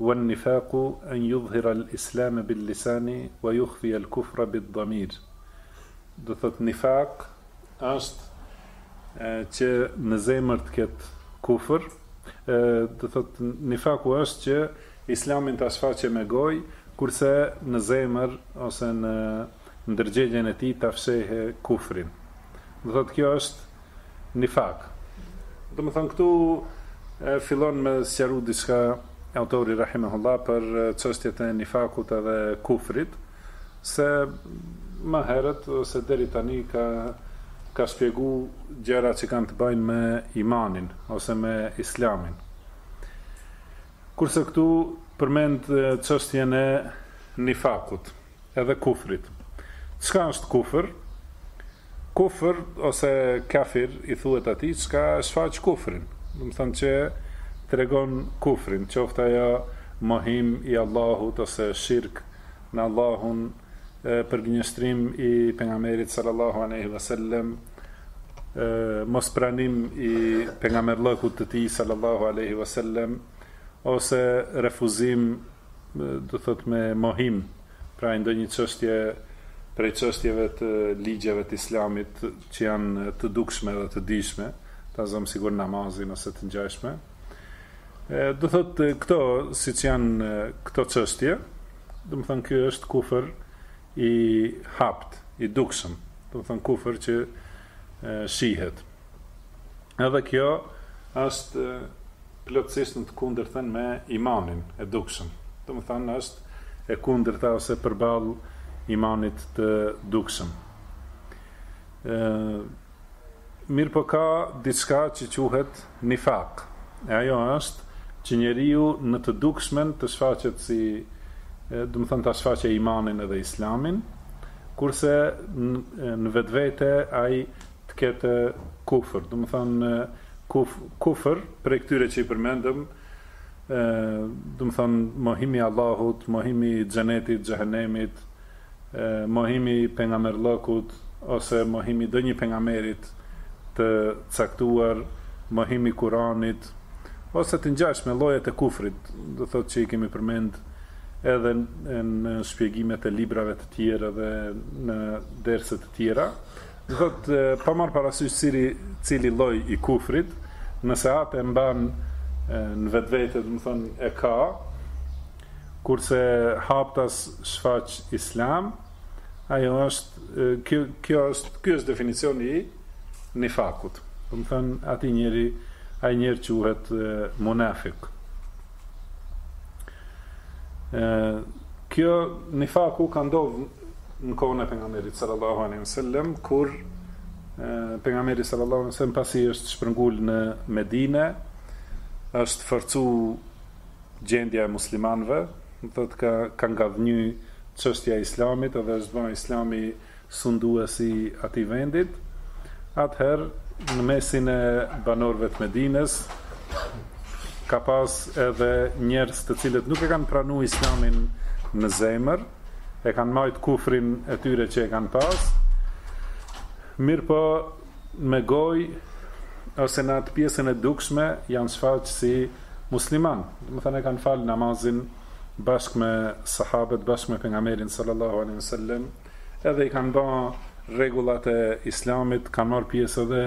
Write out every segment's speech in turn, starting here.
Wan nifaqu an yudhhira al islame bil lisani wa yukhfiya al kufra bid damir do të thotë nifaq është që në zemër të ketë kufër do të thotë nifaku është që islamin ta shfaqe me goj kurse në zemër ose në ndërgjegjen e tij ta fshehë kufrin do të thotë kjo është nifak. Domethonë këtu fillon me sqaru diçka autori rahimehullah për çështjet e nifakut edhe kufrit, se më herët ose deri tani ka ka shpjegu gjëra që kanë të bëjnë me imanin ose me islamin. Kurse këtu përmend çështjen e nifakut. edhe kufrit. Çka është kufër? Kufër ose kafir i thuhet atij çka e shfaq kufrin, domethonë që tregon kufrin, qoftë ajo mohim i Allahut ose shirk në Allahun, përgënjeshtrim i pejgamberit sallallahu alejhi ve sellem, mospranim i pejgamberllëkut të tij sallallahu alejhi ve sellem ose refuzim do të thotë me mohim, pra ndonjë çështje prej çështjeve të ligjeve të Islamit që janë të dukshme dhe të dijshme, ta zëmë sikur namazin ose të ngjashme. Do thotë këto siç janë këto çështje, domethonë kjo është kufër i hapt, i dukshëm, domethonë kufër që shihet. Edhe kjo është plotësisht në të kundërtën me imanin e dukshëm. Domethanë është e kundërta ose përballë imanit të dukshëm. Mirëpo ka diçka që quhet nifak. E ajo është që njeriu në të dukshmen të shfaqet si domethanë ta shfaqë imanin edhe islamin, kurse në vetvete ai të ketë kufër, domethënë kuf, kufër prej këtyre që i përmendëm, ë, domethënë mohimi i Allahut, mohimi i xhenetit, xhehenemit, ë, mohimi i pejgamberllëkut ose mohimi i ndonjë pejgamberit të caktuar, mohimi i Kuranit ose të ngjashme llojet e kufrit, do thotë që i kemi përmend edhe në shpjegimet e librave të tjera dhe në derse të tjera, Do thotë pa marr parasysh cili cili lloj i kufrit, nëse atë e mban në vetvete, domethonë e ka, kurse haptas shfaq islam, ajo është kjo kjo është ky është definicioni i nifakut. Domethanë aty njeri ai njeri quhet munafik. Ë kjo nifaku ka ndodh në kohën e pejgamberit sallallahu alejhi ve sellem kur pejgamberi sallallahu alejhi ve sellem pasi është shpërngul në Medinë është forcu gjendja e muslimanëve, do të thotë ka ka ngadhnjy çështja e islamit dhe është bë islami sundues i atij vendit, atëherë në mesin e banorëve të Medinës ka pas edhe njerëz të cilët nuk e kanë pranu Islamin në zemër, e kanë majt kufrin e tyre që e kanë pas. Mirëpo me gojë ose në atë pjesën e dukshme janë shfaqë si musliman, domethanë e kanë falë namazin bashkë me Sahabët bashkë me Pejgamberin Sallallahu Alejhi Ve Sellem edhe i kanë ba rregullat e Islamit kanë marrë pjesë edhe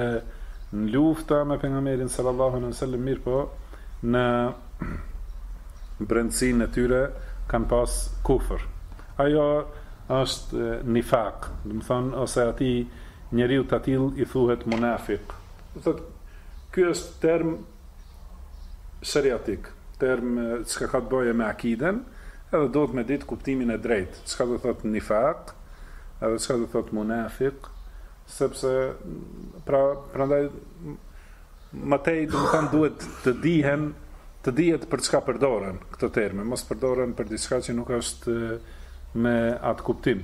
në lufta me Pejgamberin Sallallahu Alejhi Ve Sellem mirëpo në brendësinë e tyre kanë pas kufër ajo është nifak domethënë ose atij njeriu të atillë i thuhet munafik do thotë ky është term Sheriatik, term çka ka të bëjë me akiden, edhe duhet me ditë kuptimin e drejtë, çka do thotë nifak, edhe çka do thotë munafik, sepse, pra, prandaj, ma tej, domethënë duhet të dihen, të dihet për çka përdoren këto terme, mos përdoren për diçka që nuk është me atë kuptim.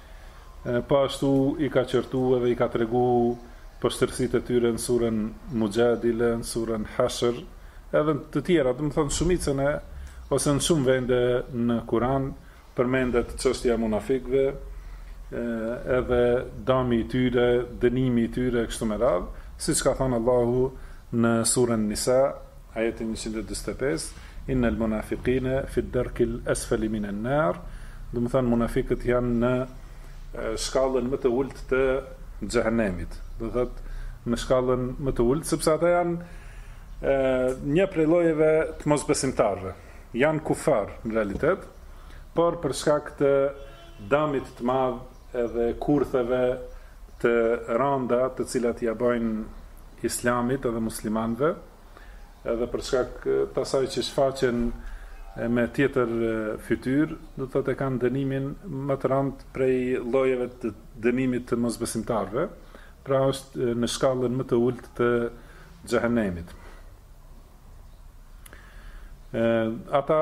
Po ashtu i ka qortu edhe i ka tregu poshtërsitë e tyre në suren Muxhadile, në suren Hashr, edhe të tjera, domethënë shumicën e ose në shumë vende në Kuran përmendet çështja e munafikëve, edhe dami i tyre, dënimi i tyre e kështu me radhë, siç ka thënë Allahu në suren Nisa, Ajetin njëqind e dyzet e pesë, Inna al-munafiqina fi ad-darki al-asfali min an-nar, domethënë munafikët janë në shkallën më të ultë të xhehenemit, do të thotë në shkallën më të ultë, sepse ata janë një prej llojeve të mosbesimtarëve. Janë kufar në realitet, por për shkak të damit të madh edhe kurtheve të randa të cilat ia bajnë Islamit edhe muslimanëve, edhe për shkak të asaj që shfaqen me tjetër fytyrë, do të thotë e kanë dënimin më të rëndë prej llojeve të dënimit të mosbesimtarëve, pra është në shkallën më të ulët të xhehenemit. Ata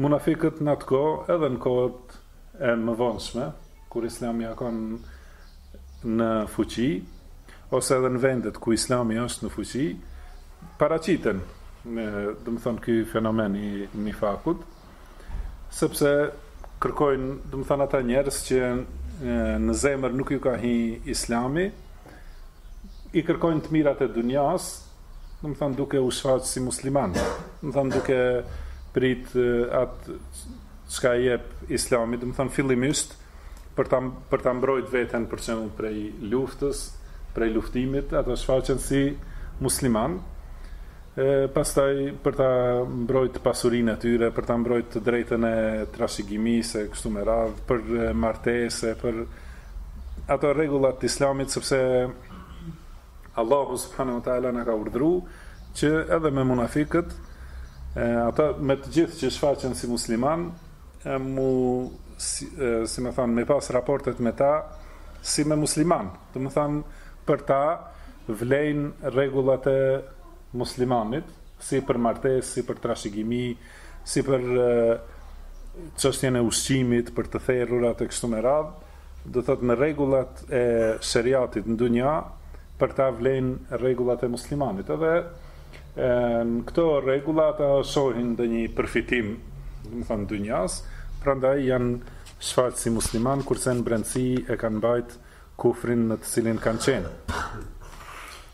munafikët në atë kohë, edhe në kohët e mëvonshme, kur Islami ka kon në fuqi, ose edhe në vendet ku Islami është në fuqi, paraqitet, domethënë, ky fenomen i nifakut, sepse kërkojnë, domethënë ata njerëz që në zemër nuk ju ka hi Islami, i kërkojnë të mirat e dunjas, domethënë duke u shfaq si musliman, domethënë duke prit atë Çka i jep Islami, domethënë fillimisht për ta për ta mbrojtë veten për shembull prej luftës, prej luftimit, ata shfaqen si musliman, e pastaj për ta mbrojtë pasurinë e tyre, për ta mbrojtë të drejtën e trashëgimisë e kështu me radhë, për martesë, për ato rregullat e Islamit sepse Allahu subhanahu wa taala na ka urdhëruar që edhe me munafikët, ata me të gjithë që shfaqen si musliman, e mu si, e, domethënë, me pas raportet me ta si me musliman. Domethënë për ta vlejnë rregullat e muslimanit, si për martesë, si për trashëgimi, si për çështjen e ushqimit, për të therrurat e kështu me radhë do të thotë në rregullat e sheriatit në dunja, për ta vlejnë rregullat e muslimanit. Edhe në këto rregulla ata shohin ndonjë përfitim, domethënë dunjas, prandaj janë shfaqë si musliman, kurse në brendësi e kanë mbajt kufrin në të cilin kanë qenë.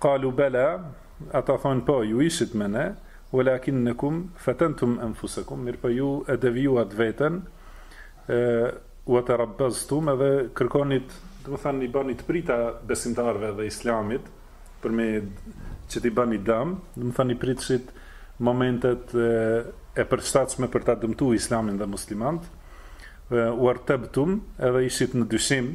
Kalu bela, ata thonë po, ju ishit me ne, ue lakinnekum fetentum enfusekum, mirëpo ju e devijuat veten, ue terabbestum edhe kërkonit, domethënë, i banit prita besimtarëve dhe islamit, për me që t'i banit dam, domethënë, i pritshit momentet e, e përshtatshme për ta dëmtu islamin dhe muslimant, uertebtum edhe ishit në dyshim,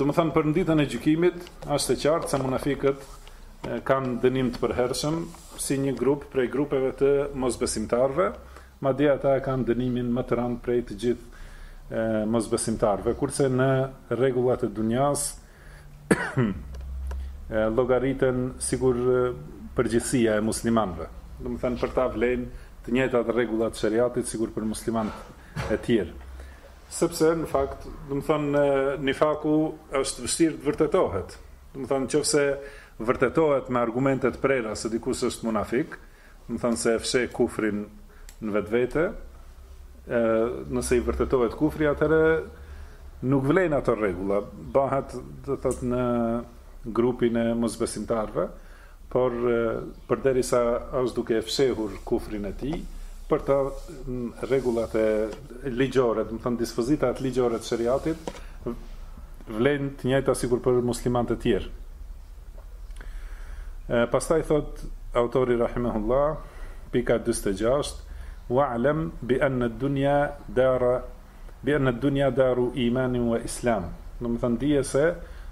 Domethënë për në ditën e gjykimit, është e qartë se munafikët kanë dënim të përhershëm si një grup prej grupeve të mosbesimtarëve, madje ata e kanë dënimin më të rëndë prej të gjithë mosbesimtarëve, kurse në rregullat e dunjas llogariten sikur përgjithësia e muslimanëve. Domethënë për ta vlejnë të njëjtat rregulla të sheriatit sikur për muslimanët e tjerë. Sepse, në fakt, domethënë, nifaku është vështirë të vërtetohet. Domethënë, nëse vërtetohet me argumente të prera se dikush është munafik, domethënë se e fsheh kufrin në vetvete, e, nëse i vërtetohet kufri, atëherë nuk vlejnë ato rregulla, bëhet, do të thotë, në grupin e mosbesimtarëve. Por përderisa është duke fshehur kufrin e tij, për të rregullat e ligjore, domethonë dispozitat ligjore të sheriatit vlejnë të njëjta sikur për muslimanët e tjerë. Pastaj thot autori rahimahullah, pika dyzet e gjashtë, Wa'lam bi anna ad-dunya dar Bi enne dunja daru imanin wa islam, domethënë dije se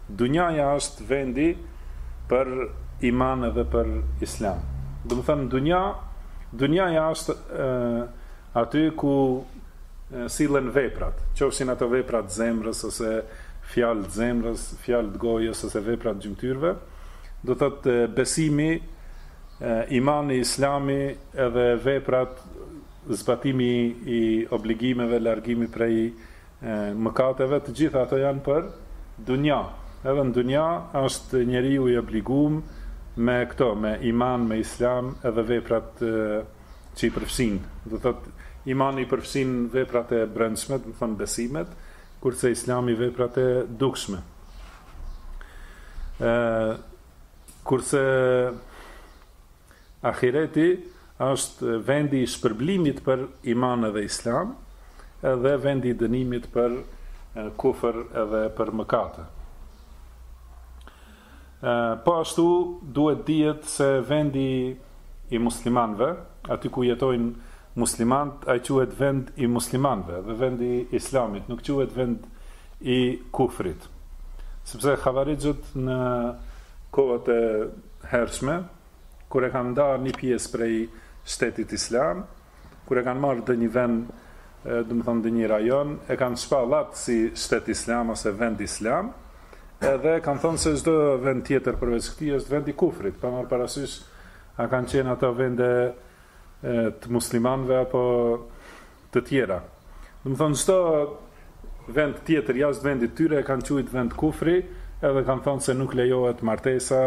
dunjaja është vendi për iman edhe për islam. Domethënë dunja, dunjaja është e, aty ku sillen veprat, qofshin ato vepra të zemrës ose fjalë të zemrës, fjalë të gojës ose vepra të gjymtyrëve, do të thotë besimi, imani, islami edhe veprat zbatimi i obligimeve, largimi prej mëkateve, të gjitha ato janë për dunja, edhe në dunja është njeriu i obligum me këto, me iman, me islam edhe veprat që i përfshin, do të thotë imani i përfshin veprat e brendshme, domethonë besimet, kurse islami veprat e dukshme. Kurse Ahireti është vendi i shpërblimit për iman edhe islam, edhe vendi i dënimit për kufër edhe për mëkate. Po ashtu duhet dihet se vendi i muslimanëve, aty ku jetojnë muslimanët, ai quhet vend i muslimanëve dhe vendi i islamit, nuk quhet vend i kufrit. Sepse havarixhët në kohët e hershme kur e kanë ndarë një pjesë prej shtetit islam, kur e kanë marrë ndonjë vend, domethonë ndonjë rajon, e kanë shpallë atë si shtet islam ose vend islam, edhe kanë thonë se çdo vend tjetër përveç këtij është vend i kufrit, pa marrë parasysh a kanë qenë ato vende të muslimanëve apo të tjera. Domethonë çdo vend tjetër jashtë vendit të tyre e kanë quajt vend kufri, edhe kanë thonë se nuk lejohet martesa,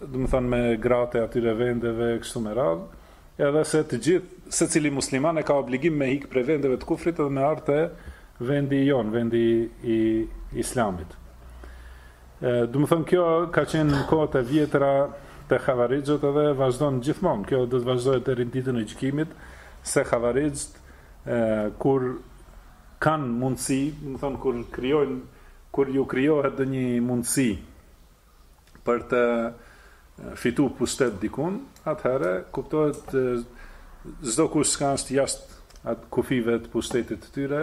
domethonë me gratë e atyre vendeve e kështu me radhë, edhe se të gjithë, secili musliman e ka obligim me hikë prej vendeve të kufrit edhe me ardhë te vendi jonë, vendi i Islamit. Domethonë kjo ka qenë në kohët e vjetra te havarixhët edhe vazhdon gjithmonë. Kjo do të vazhdojë deri në ditën e gjykimit se havarixhët kur kanë mundësi, domethonë kur krijojnë kur ju krijohet ndonjë mundësi për të fitu pushtet dikun, atëherë kuptohet çdokush çka është jashtë kufive të pushtetit të tyre,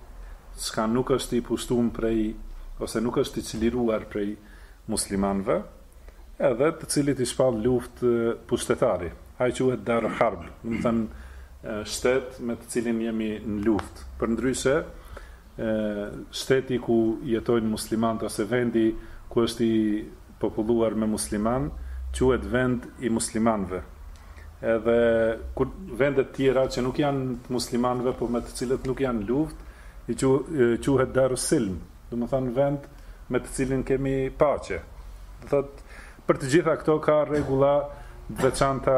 çka nuk është i pushtum prej ose nuk është i çliruar prej muslimanëve edhe të cilit i shpall luftë pushtetari ai quhet dar harb domethënë shtet me të cilin jemi në luftë përndryshe shteti ku jetojnë muslimanët ose vendi ku është i populluar me muslimanë quhet vend i muslimanëve edhe kur vendet tjera që nuk janë të muslimanëve por me të cilët nuk janë n'luftë ai quhet darus silm domethonë vend me të cilin kemi paqe do thotë për të gjitha këto ka rregulla të veçanta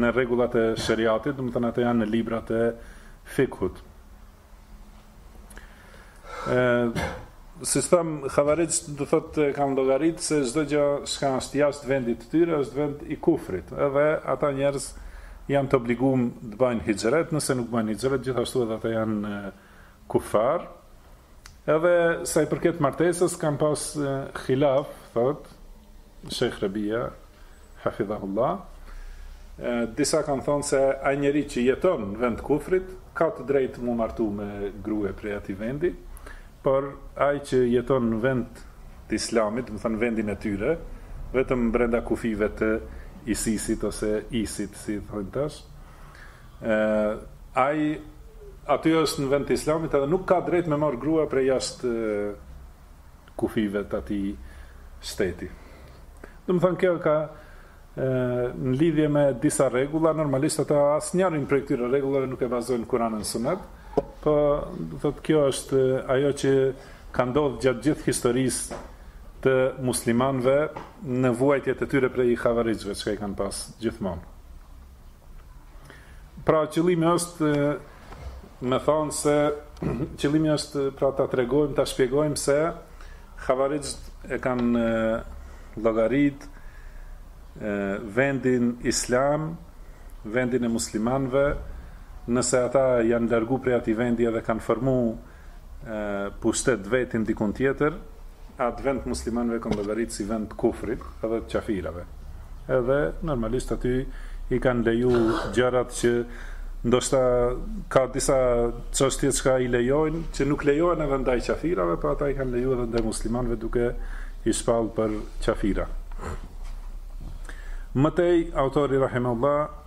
në rregullat e sheriatit domethonë ato janë në librat e fikhut siç tham havarixht do thotë kanë llogarit se çdo gja çka është jashtë vendit të tyre është vend i kufrit. Edhe ata njerëz janë të obligum të bajnë hixhret, nëse nuk bajnë hixhret, gjithashtu edhe ata janë kufar. Edhe sa i përket martesës kanë pas hilaf, thotë Shejh Rebia, Hafidhahullah, Disa kanë thonë se ai njeri që jeton në vend të kufrit ka të drejtë mu martu me grue prej atij vendi, por ai që jeton në vend të Islamit, domethënë vendin e tyre, vetëm brenda kufijve të ISIS-it ose ISIT, si thonë tash, ë ai aty është në vend të Islamit edhe nuk ka drejt me marrë grua prej jashtë kufijve të atij shteti. Domethënë kjo ka në lidhje me disa rregulla, normalisht ata asnjërën prej këtyre rregullave nuk e bazojnë n'Kur'an e n'Sunet, po do thotë kjo është ajo që ka ndodh gjatë gjithë historisë të muslimanëve në vuajtjet e tyre prej havarixhve çka i kanë pas gjithmonë. Pra qëllimi është me thonë se qëllimi është pra ta tregojmë, ta shpjegojmë se havarixhët e kanë llogarit vendin islam, vendin e muslimanve, nëse ata janë largu prej ati vendi edhe kanë formu pushtet t'vetin dikund tjetër, atë vend të muslimanëve e kanë llogaritë si vend të kufrit edhe të qafirave. Edhe normalisht aty i kanë leju gjërat që ndoshta ka disa çështje çka i lejojnë, që nuk lejohen edhe ndaj qafirave, po ata i kanë leju edhe ndaj muslimanëve duke i shpallë për qafira. Më tej, autori rahimehullah,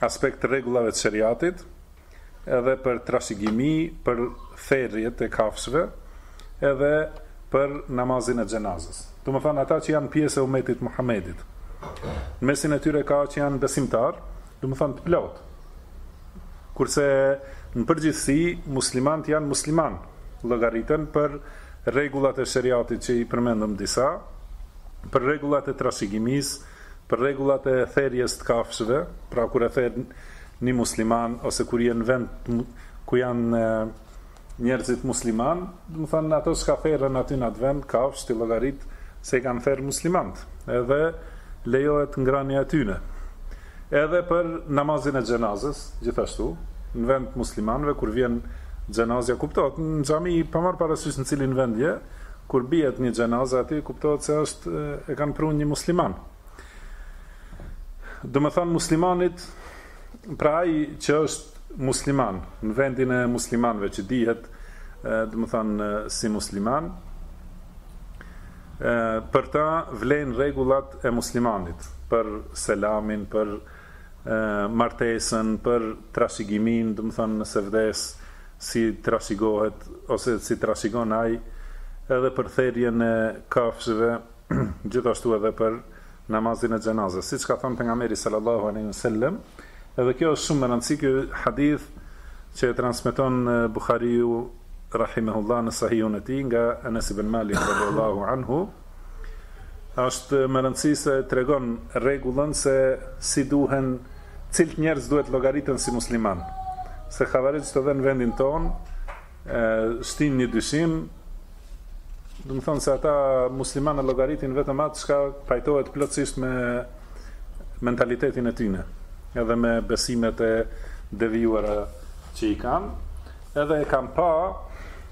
aspekt të rregullave të sheriatit edhe për trashëgimi për therjet e kafshëve edhe për namazin e xhenazës. Domethënë ata që janë pjesë e umetit të Muhamedit. Në mesin e tyre ka që janë besimtarë, domethënë të plotë. Kurse në përgjithësi muslimanët janë muslimanë, llogariten për rregullat e sheriatit që i përmendëm disa, për rregullat e trashëgimisë, Për rregullat e therjes të kafshëve, pra kur e ther një musliman ose kur je në vend ku janë njerëzit muslimanë, domethënë ato që theren aty në atë vend kafshë ti llogarit se i kanë therë muslimanët. Edhe lejohet ngrënia e tyre. Edhe për namazin e xhenazës, gjithashtu, në vend muslimanëve kur vjen xhenazja kuptohet në xhami pa marrë parasysh në cilin vend je, Kur bihet një xhenaze aty kuptohet se është e kanë pru një musliman. Domethënë muslimanit pra ai që është musliman në vendin e muslimanëve që dihet domethënë si musliman për ta vlejnë rregullat e muslimanit për selamin për martesën, për trashëgiminë, domethënë nëse vdes si trashëgohet ose si trashëgon ai, edhe për therjen e kafshëve, gjithashtu edhe për namazin e xhenazës, siç ka thënë pejgamberi sallallahu alejhi ve sellem, edhe kjo është shumë me rëndësi ky hadith që e transmeton Buhariu rahimehullah në sahihun e tij nga Enes ibn Malik radiallahu anhu, Është me rëndësi se tregon rregullën se si duhen cilët njerëz duhet llogariten si muslimanë se havarixhët edhe në vendin tonë shtinë një dyshim domethënë se ata musliman e llogaritin vetëm atë çka pajtohet plotësisht me mentalitetin e tyne edhe me besimet e devijuara që i kanë Edhe e kam pa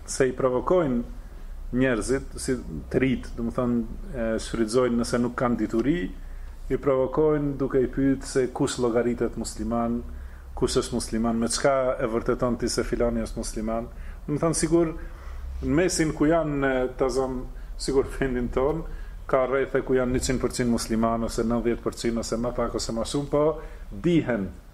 se i provokojnë njerëzit, si të rinjtë, domethënë, shfrytëzojnë nëse nuk kanë dituri, i provokojnë duke i pytë se kush llogaritet musliman, kush është musliman, me çka e vërteton ti se filani është musliman, domethënë, sikur, në mesin ku janë në atë zonë, sikur vendin tonë, ka rrethe ku janë një qind për qind muslimanë, ose nëndhjetë për qind, ose ma pak, ose ma shumë, po dihen,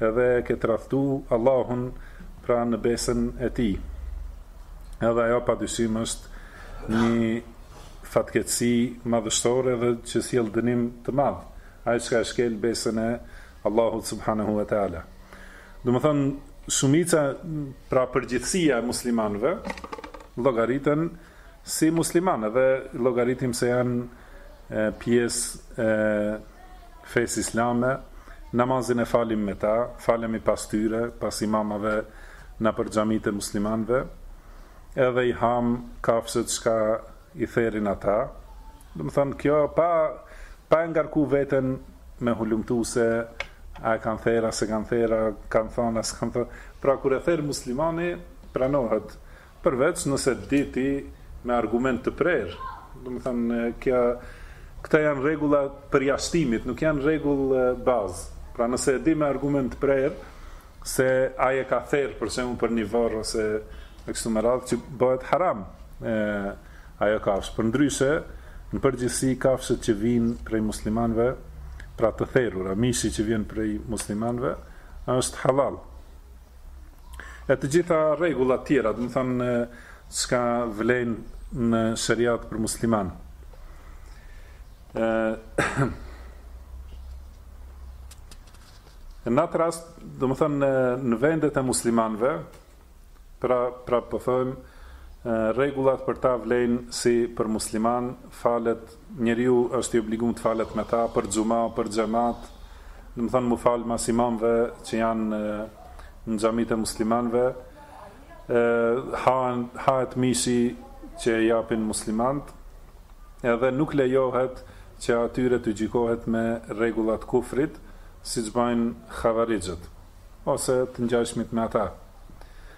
edhe e ke tradhtu Allahun pra në besën e tij edhe ajo pa dyshim është një fatkeqësi madhështore dhe që sjell dënim të madh ai që e shkel besën e Allahut subhanahu wa taala domethënë shumica pra përgjithësia e muslimanëve llogariten Si musliman edhe llogaritim se janë pjesë e fesë islame, namazin e falim me ta, falemi pas tyre, pas imamave nëpër xhamitë e muslimanëve, edhe i hamë kafshët çka i therin ata, domethanë kjo pa pa e ngarku veten me hulumtu se a e kanë therë a s'e kanë therë, a kanë thënë a s'kanë thënë, pra kur e therë muslimani pranohet. Përveç nëse di ti me argument të prerë, domethënë kjo këta janë rregulla përjashtimit, nuk janë rregull bazë. Pra nëse e di me argument të prerë se ai e ka therë për shembull për një varr ose e kështu me radhë që bëhet haram e, ajo kafshë. Përndryshe, në përgjithësi kafshët që vijnë prej muslimanëve, pra të therura, mishi që vjen prej muslimanëve është halal. E të gjitha rregullat tjera, domethanë çka vlejnë në sheriat për musliman. Ë Në atë rast, domethënë, në vendet e muslimanve, pra, pra po thojmë, rregullat për ta vlejnë si për musliman, falet Njeriu është i obligum të falet me ta për xhuma për xhemat domethonë mu fal mas imamëve që janë në xhamitë e muslimanëve e hahen hahet mishi që e japin muslimanët edhe nuk lejohet që atyre të gjykohet me rregulla të kufrit siç bëjnë havarixhët ose të ngjashmit me ata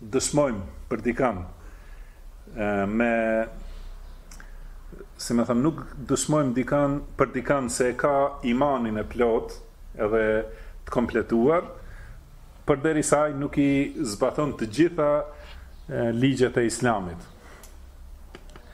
dëshmojmë për dikan me si me thanë, nuk dëshmojmë dikan, për dikan se e ka imanin e plotë edhe të kompletuar, përderisa nuk i zbaton të gjitha ligjet e islamit.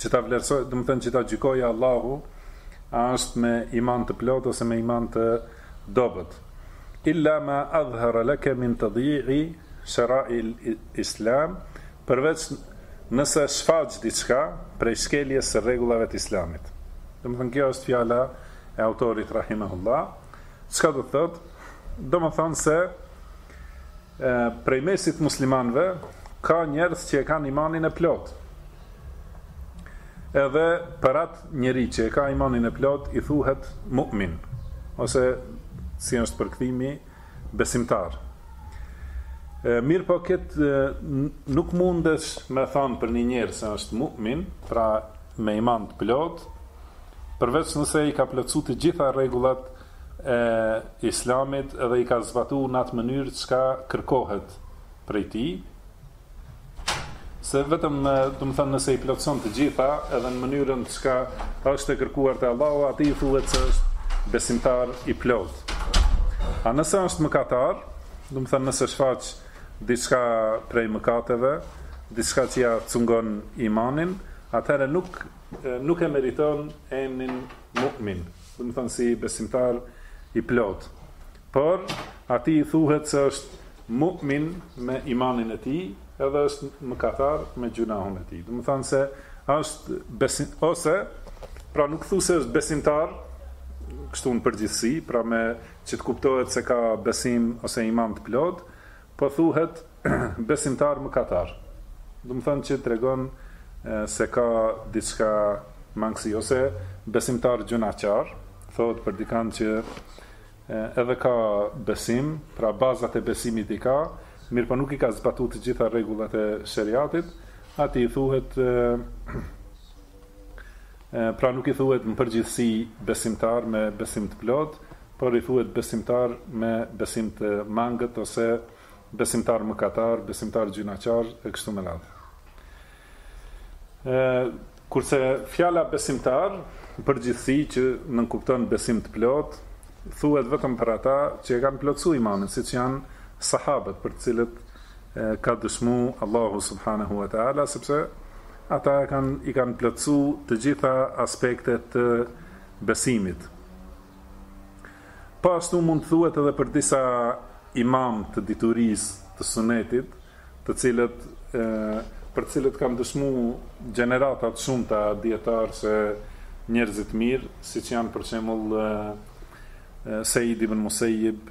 që ta vlerësoj, domethënë që ta gjykojë Allahu, a është me iman të plotë ose me iman të dobët. Illa ma adhara laka min tadhi'i shara'i al-islam, përveç nëse shfaq diçka prej shkeljes së rregullave të Islamit. Domethënë kjo është fjala e autorit rahimahullah. Çka do të thotë? Domethënë se Prej mesit muslimanëve ka njerëz që e kanë imanin e plotë. Edhe për atë njeri që e ka imanin e plotë i thuhet mu'min ose si është përkthimi besimtar. Mirëpo këtë nuk mundesh me thanë për një njeri se është mu'min, pra me iman të plotë, përveç nëse i ka plotësu të gjitha rregullat e Islamit dhe i ka zbatuar në atë mënyrë që kërkohet prej tij, se vetëm domethënë nëse i plotëson të gjitha edhe në mënyrën çka është e kërkuar te Allahu, atij i thuhet se është besimtar i plotë. A nëse është mëkatar, domethënë nëse shfaq diçka prej mëkateve, diçka që ja cungon imanin, atëherë nuk nuk e meriton emrin mu'min. domethënë si besimtar i plotë. Por, atij i thuhet se është mu'min me imanin e tij, edhe është mëkatar me gjynahun e tij. Domethënë se është besim ose pra nuk thuhet se është besimtar kështu në përgjithësi, pra me që të kuptohet se ka besim ose iman të plotë, Po thuhet besimtar mëkatar. Domethënë që tregon se ka diçka mangësi ose besimtar gjynahqar, thotë për dikand që edhe ka besim, pra bazat e besimit i ka, mirëpo nuk i ka zbatu të gjitha rregullat e sheriatit, atij i thuhet Pra nuk i thuhet në përgjithësi besimtar me besim të plotë, por i thuhet besimtar me besim të mangët ose besimtar mëkatar, besimtar gjynahqar e kështu me radhë. Kurse fjala besimtar, përgjithësi që nënkupton besim të plot, thuhet vetëm për ata që e kanë plotësu imanin, siç janë sahabët, për të cilët ka dëshmu Allahu subhanahu wa taala, sepse Ata e kanë i kanë plotësu të gjitha aspektet të besimit. Po ashtu mund të thuhet edhe për disa imam të diturisë të sunetit, të cilët e, për të cilët kanë dëshmu gjenerata të shumta dijetarë se njerëz të mirë, siç janë për shembull Seid ibn Musejib,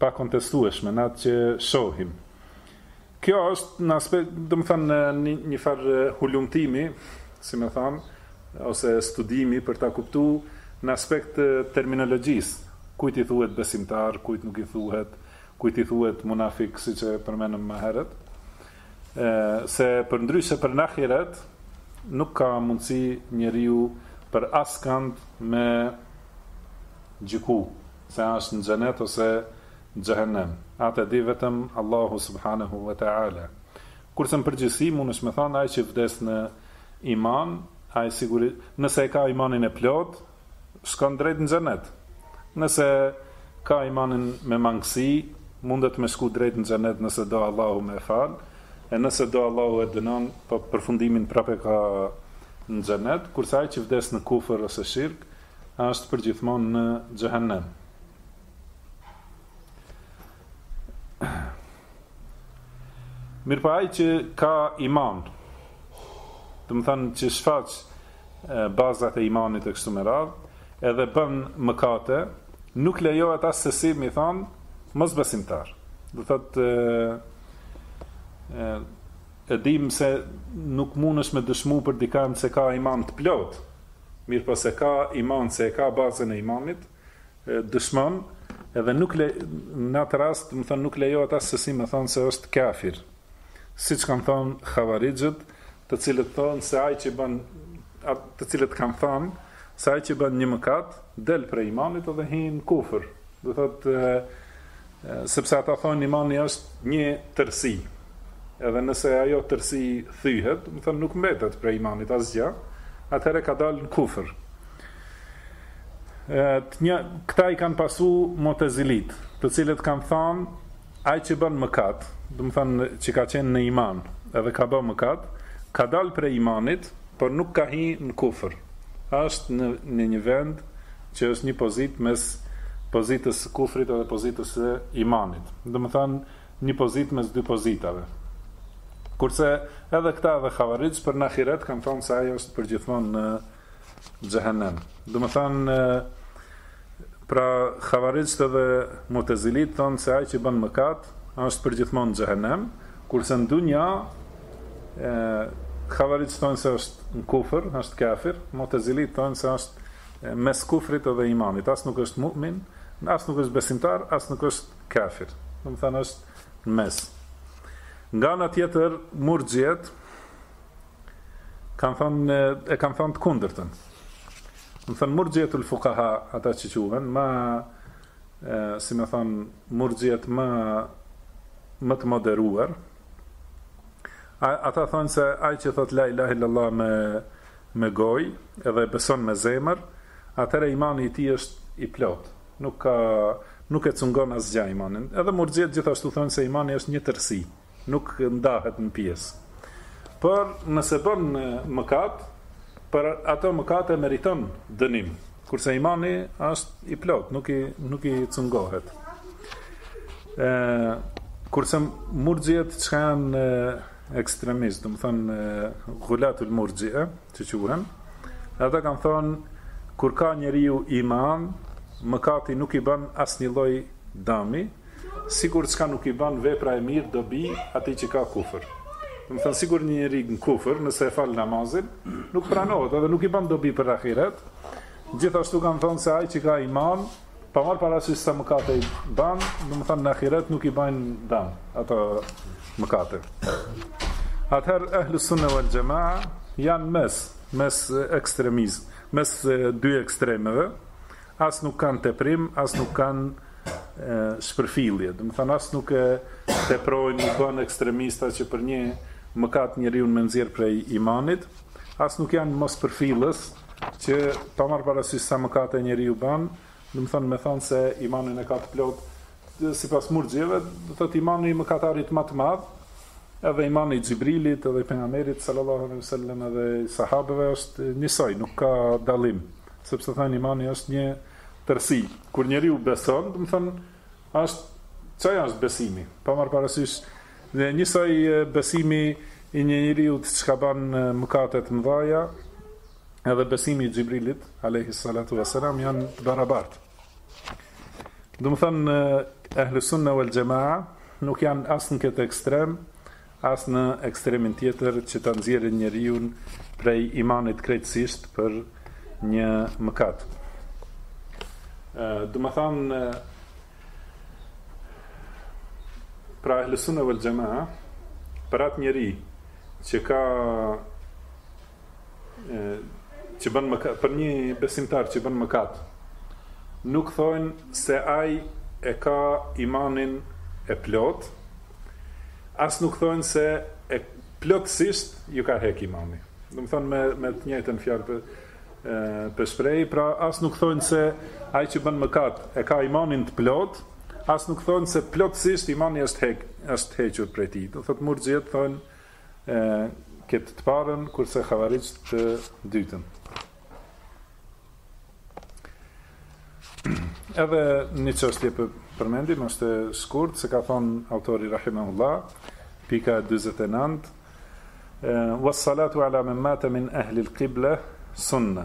pakontestueshme në atë që shohim. Kjo është në aspekt, domethënë një, një farë hulumtimi, si me thënë, ose studimi për ta kuptuar në aspekt terminologjisë, kujt i thuhet besimtar, kujt nuk i thuhet, kujt i thuhet munafik, siç e përmendëm më herët. Ë se përndryshe për n'ahiret nuk ka mundësi njeriu për askënd me gjyku se a është në xhenet ose në xhehenem atë e di vetëm Allahu subhanehu ve te ala kurse në përgjithësi mundesh me thanë ai që vdes në iman ai sigurisht nëse e ka imanin e plotë shkon drejt në xhenet nëse ka imanin me mangësi mundet me shku drejt në xhenet nëse do Allahu me fal e nëse do Allahu e dënon po përfundimin prapë ka në xhenet kurse ai që vdes në kufër ose shirk Është përgjithmonë në xhehenem. Mirëpo ai që ka iman, domethënë që shfaq bazat e imanit e kështu me radhë, edhe bën mëkate, nuk lejohet assesi me i thënë mosbesimtar. Do thotë, e dim se nuk mundësh me dëshmu për dikanë se ka iman të plotë, Mirëpo se ka iman se e ka bazën e imanit, dëshmon, edhe nuk le në atë rast, domethënë nuk lejohet assesi me thënë se është kafir. Siç kanë thënë havarixhët, të cilët thonë se ai që bën të cilët kanë thënë se ai që bën një mëkat del prej imanit dhe hyn në kufër. Do thotë sepse ata thonë imani është një tërësi. Edhe nëse ajo tërësi thyhet, domethënë nuk mbetet prej imanit asgjë, atëherë ka dalë në kufër. Të një, këta i kanë pasu mutezilitë, të cilët kanë thënë ai që bën mëkat, domethënë që ka qenë në iman, edhe ka bën mëkat, ka dalë prej imanit, por nuk ka hi në kufër. Është në, në një vend që është një pozitë mes pozitës së kufrit edhe pozitës së imanit, domethënë një pozitë mes dy pozitave. Kurse edhe këta edhe havarixhët për në ahiret kanë thënë se ai është përgjithmonë në Xhehenem. Domethënë pra havarixhët edhe mutezilitë thonë se ai që bën mëkat është përgjithmonë në Xhehenem, kurse në dunja ë havarixhët thonë se është në kufër, është kafir, mutezilitë thonë se është mes kufrit dhe imanit, as nuk është mu'min, as nuk është besimtar, as nuk është kafir. Domethënë është në mes. Nga ana tjetër, murxhiet kanë thënë e kanë thënë të kundërtën. Domethënë murxhietul fukaha ata që quhen ma si me thënë murxhiet ma më të moderuar. Ata thonë se ai që thotë la ilaha illallah me me gojë edhe e beson me zemër, atëherë imani i tij është i plotë, nuk ka nuk e cungon asgjë imanin. Edhe murxhiet gjithashtu thonë se imani është një tërësi, nuk ndahet në pjesë. Por nëse bën mëkat, për ato mëkate meriton dënim, kurse imani është i plotë, nuk i nuk i cungohet. Ë kurse murxhiet çka janë ekstremisht, domethënë gulatul murxhia, që quhen. Ata kanë thënë kur ka njeriu iman, mëkati nuk i bën asnjë lloj dami, sikur çka nuk i bën vepra e mirë dobi atij që ka kufër. Domethënë sikur një njeri në kufër, nëse e fal namazin, nuk pranohet edhe nuk i bën dobi për ahiret. Gjithashtu kanë thënë se ai që ka iman, Pa marrë parasysh sa mëkate i ban, domethanë në ahiret nuk i bajnë dam, ato mëkate. Atëherë, ehlu sunne vel xhema, janë mes, mes ekstremizë, mes dy ekstremeve, as nuk kanë teprim, as nuk kanë shpërfillje, domethanë as nuk e teprojnë, nuk janë ekstremista që për një mëkat njeriun me nxjerrë prej imanit, as nuk janë mospërfillës, Që pa marrë parasysh sa mëkate njeriu bën, domethonë me thanë se imanin e ka të plotë, sipas murxhieve, do thotë imani i mëkatarit më të madh, edhe imani i Xhibrilit, edhe i pejgamberit sallallahu alaihi wasallam edhe i sahabeve është njësoj, nuk ka dallim, sepse thonë imani është një tërësi. Kur njeriu beson, domethonë Asht çka është besimi, pa marrë parasysh dhe njësoj besimi i një njeriut çka ban mëkate të mëdhaja edhe besimi i Xhibrilit alejhi salatu vesselam janë të barabartë. Domethanë ehli sunne wal jamaa nuk janë as në këtë ekstrem, as në ekstremin tjetër që ta nxjerrin njeriun prej imanit krejtësisht për një mëkat. Ë, domethanë pra ehlusunna wal jamaa, për atë njeri që ka që bën mëkat, për një besimtar që bën mëkat, nuk thonë se ai e ka imanin e plotë, as nuk thonë se e plotësisht iu ka hek imani. Domethonë me me të njëjtën fjalë po po shpreh, pra as nuk thonë se ai që bën mëkat e ka imanin të plotë, as nuk thonë se plotësisht imani është hek, është hequr prej tij. Do thotë murxhiet thonë E këtë të parën kurse Khawarij të dytën. Edhe një çështje po e përmendim është e shkurt se ka thonë autori rahimahullah pika 49 was salatu ala man mata min ahli al qibla sunna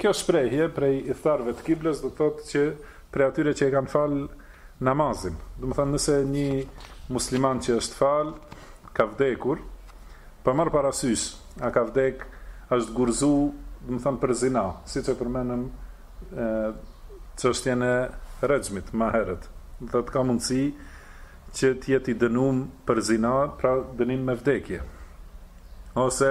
Kjo shprehje prej ithtarëve të kiblës do të thotë që prej atyre që e kanë falë namazin. Domethënë nëse një musliman që është falë ka vdekur, pa marr parasysh, a ka vdek, është gurzu, domethënë për zina, siç e përmendëm ë çështjen e rexhmit më herët. Domethënë ka mundësi që të jetë i dënuar për zina, pra dënim me vdekje. ose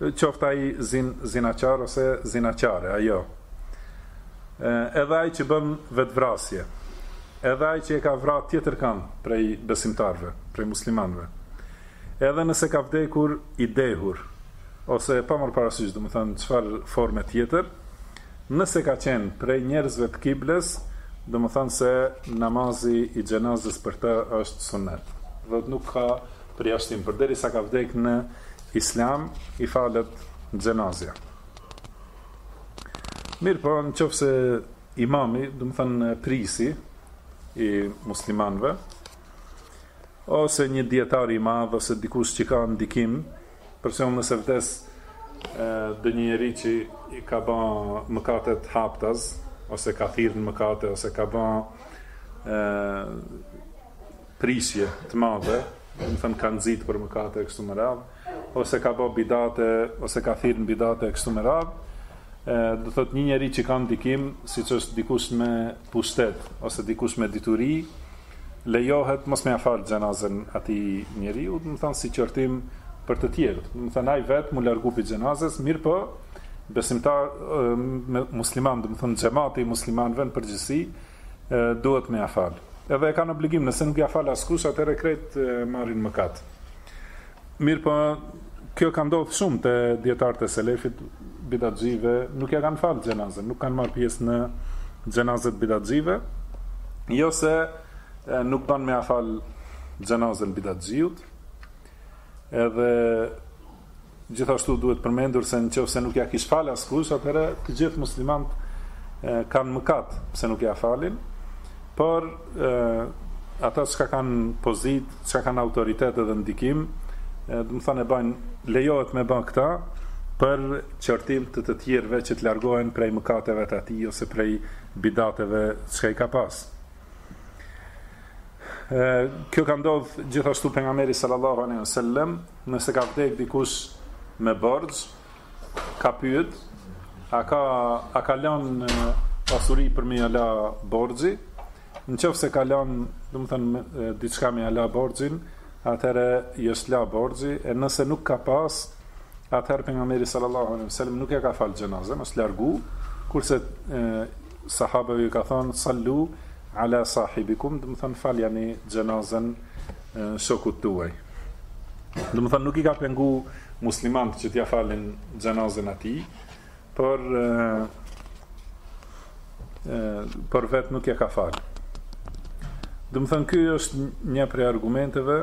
qoftë ai zin, zinaçar ose zinaçare, ajo. Edhe ai që bën vetvrasje, edhe ai që e ka vrarë tjetër kan prej besimtarëve, prej muslimanëve. Edhe nëse ka vdekur i dehur ose pa marr parasysh, domethënë çfarë forme tjetër, nëse ka qenë prej njerëzve të kiblës, domethënë se namazi i xhenazës për të është sunnet. Dhe nuk ka Përjashtim, përderisa ka vdek në Islam, i falet xhenazja. Mirëpo, në qoftë se imami, domethanë prijsi i muslimanve, ose një dijetar i madh, ose dikush që ka ndikim, për shembull nëse vdes ndonjë njeri që i ka ba mëkatet haptaz, ose ka thirr në mëkate, ose ka ba prishje të madhe, domethënë ka nxit për mëkate e kështu me radh, ose ka bë bidate, ose ka thirr në bidate e kështu me radh, do të thotë një njeri që ka ndikim, siç është dikush me pushtet ose dikush me dituri, lejohet mos me ia fal xhenazën atij njeriu, domethënë si qortim për të tjerët. Domethënë ai vetë m'u largu pi xhenazës, mirëpo besimtarët musliman, domethënë xhemati i muslimanëve në përgjithësi, duhet me ja fal. Edhe e kanë obligim, nëse nuk ja fal askush, atëherë krejt marrin mëkat. Mirpo kjo ka ndodhur shumë te dijetarët e selefit, bidatxhive, nuk ja kanë fal xhenazën, nuk kanë marr pjesë në xhenazet e bidatxhive, jo se nuk ban me ja fal xhenazën bidatxhiut. Edhe Gjithashtu duhet përmendur se nëse nuk ia kish falë askush, atëherë të gjithë muslimanët kanë mëkat pse nuk ia falin, por ata që kanë pozitë, që kanë autoritet dhe ndikim, domethanë e bëjnë, lejohet me bë këta për qortim të të tjerëve që të largohen prej mëkateve të atij ose prej bidateve që ai ka pas. Kjo ka ndodhur gjithashtu pejgamberi sallallahu alaihi wasallam Nëse ka vdek dikush me borxh, ka pyet, a ka a ka lënë pasuri për me ia la borxhin? Nëse ka lënë, domethënë diçka me ia la borxhin, atëherë i është la borxhi, e nëse nuk ka pas, atëherë pejgamberi sallallahu alaihi wasallam nuk ia ka fal xhenazën, është largu, kurse sahabëve ju ka thënë sallu ala sahibikum, domethënë faljani xhenazën shokut tuaj. Domethënë nuk i ka pengu muslimanët që t'ia falin xhenazën atij, por por vetë nuk ia ka falë. Domethënë, ky është një prej argumenteve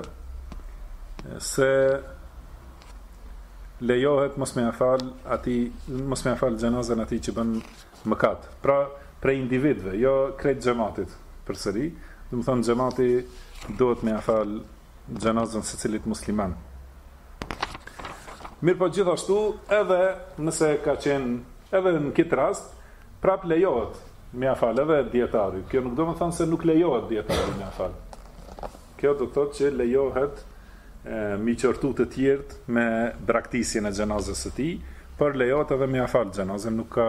se lejohet mos me ia falë atij, mos me ia falë xhenazën atij që bën Mëkat. Pra, prej individëve, jo krejt xhematit përsëri. Domethënë xhemati duhet me ia falë xhenazën secilit musliman. Mirëpo gjithashtu edhe nëse ka qenë edhe në këtë rast, prap lejohet me ia falë edhe dietari. Kjo nuk domethënë se nuk lejohet dietari me ia falë. Kjo do të thotë që lejohet me i qortu të tjerët me braktisjen e xhenazës së tij, por lejohet edhe me ia fal xhenazën, nuk ka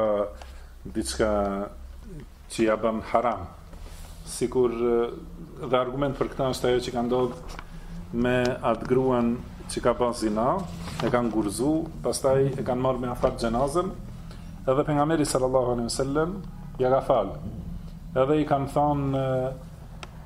diçka që e bën haram. Sikur dhe argument për këtë është ajo që ka ndodh me atë gruan që ka bën zina, e kanë gurzu, pastaj e kanë marrë me ia fal xhenazën, edhe pejgamberi sallallahu alaihi wasallam ja ka fal. Edhe i kanë thënë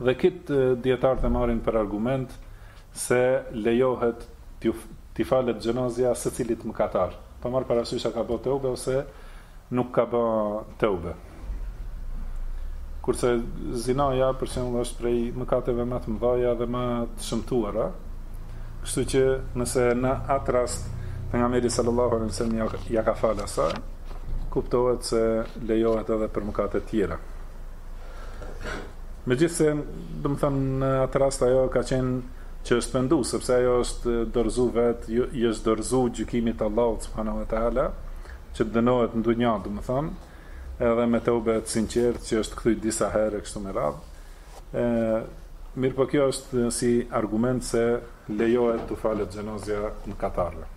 Dhe kit dijetarët e marrin për argument se lejohet t'ju t'i falet xhenazja secilit mëkatar pa marr parasysh a ka bo teube ose nuk ka ba teube kurse zinaja për shembull është prej mëkateve më të mëdhaja dhe më të shëmtuara kështu që nëse në at rast pejgamberi sallallahu alejhi wasallam ja, ja ka fal asaj kuptohet se lejohet edhe për mëkate tjera Megjithëse, domethënë, në atë rast ajo ka qenë që është pendu, sepse ajo është dorëzu vetë, jo, i është dorëzu gjykimit Allahut, subhanahu wa ta'ala, që të dënohet në dunja, domethënë, edhe me teube të sinqertë, që është kthy disa herë, kështu me radhë. Mirëpo kjo është si argument se lejohet t'u falet xhenazja mëkatarëve.